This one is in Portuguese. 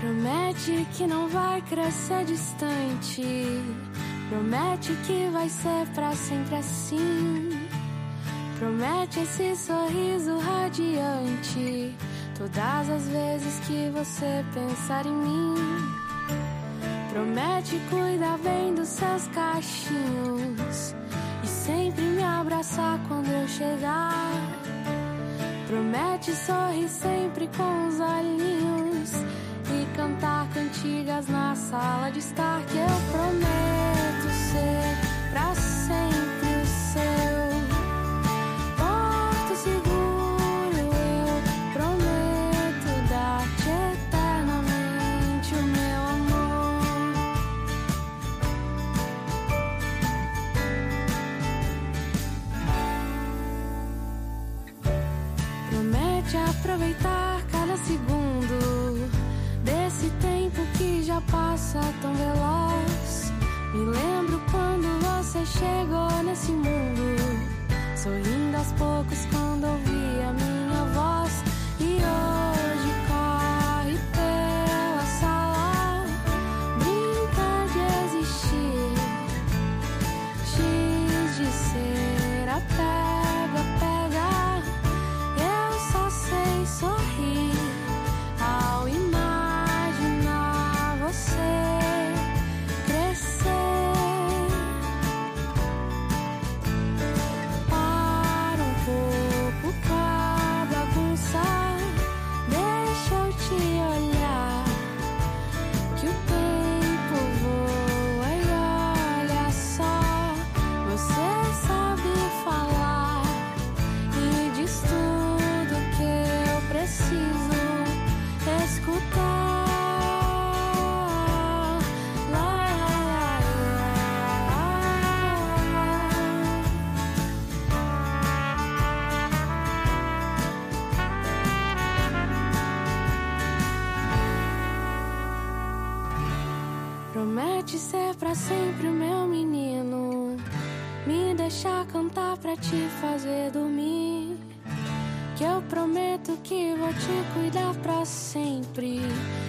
Promete que não vai crescer distante. Promete que vai ser pra sempre assim. Promete esse sorriso radiante. Todas as vezes que você pensar em mim. Promete cuidar bem dos seus cachinhos. E sempre me abraçar quando eu chegar. Promete sorrir sempre com os olhinhos e sala de estar que eu prometo ser pra sempre o seu. Porto seguro eu prometo dar-te eternamente o meu amor. Promete aproveitar cada segundo passa tão veloz. Me lembro quando você chegou nesse mundo, sorrindo aos poucos quando ouvi a minha Promete ser pra sempre o meu menino. Me deixar cantar pra te fazer dormir. Que eu prometo que vou te cuidar pra sempre. Te infinito.